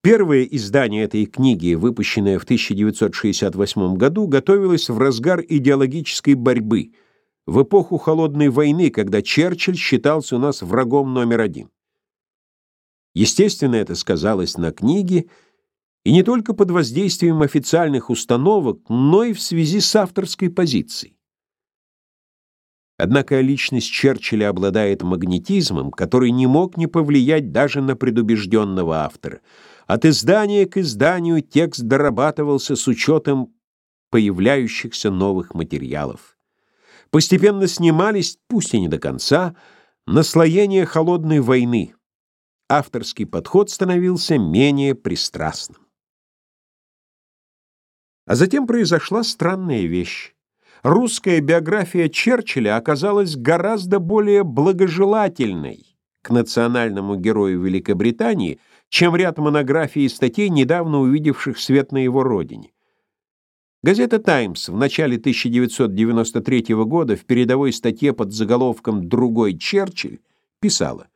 Первое издание этой книги, выпущенное в 1968 году, готовилось в разгар идеологической борьбы, в эпоху Холодной войны, когда Черчилль считался у нас врагом номер один. Естественно, это сказалось на книге, и не только под воздействием официальных установок, но и в связи с авторской позицией. Однако личность Черчилля обладает магнетизмом, который не мог не повлиять даже на предубежденного автора. От издания к изданию текст дорабатывался с учетом появляющихся новых материалов. Постепенно снимались, пусть и не до конца, наслоения холодной войны. Авторский подход становился менее пристрастным. А затем произошла странная вещь русская биография Черчилля оказалась гораздо более благожелательной к национальному герою Великобритании, чем ряд монографий и статей, недавно увидевших свет на его родине. Газета «Таймс» в начале 1993 года в передовой статье под заголовком «Другой Черчилль» писала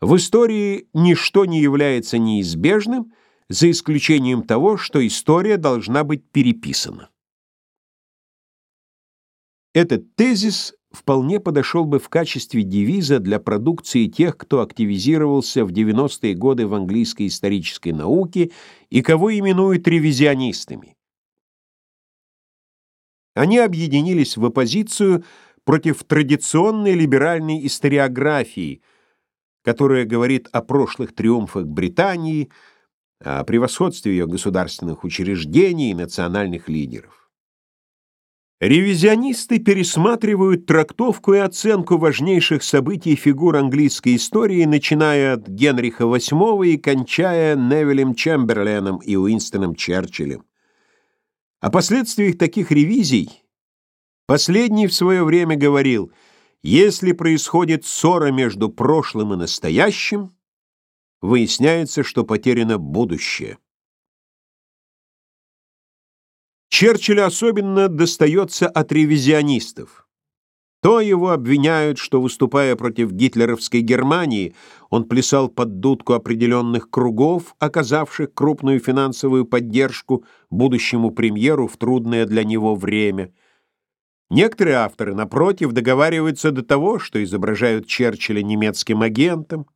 «В истории ничто не является неизбежным, за исключением того, что история должна быть переписана». Этот тезис вполне подошел бы в качестве девиза для продукции тех, кто активизировался в 90-е годы в английской исторической науке и кого именуют ревизионистами. Они объединились в оппозицию против традиционной либеральной историографии, которая говорит о прошлых триумфах Британии, о превосходстве ее государственных учреждений и национальных лидеров. Ревизионисты пересматривают трактовку и оценку важнейших событий и фигур английской истории, начиная от Генриха VIII и кончая Невилем Чемберленом и Уинстоном Черчиллем. О последствиях таких ревизий последний в свое время говорил, если происходит ссора между прошлым и настоящим, выясняется, что потеряно будущее. Черчиллю особенно достается от ревизионистов. То его обвиняют, что, выступая против гитлеровской Германии, он плясал под дудку определенных кругов, оказавших крупную финансовую поддержку будущему премьеру в трудное для него время. Некоторые авторы, напротив, договариваются до того, что изображают Черчилля немецким агентом,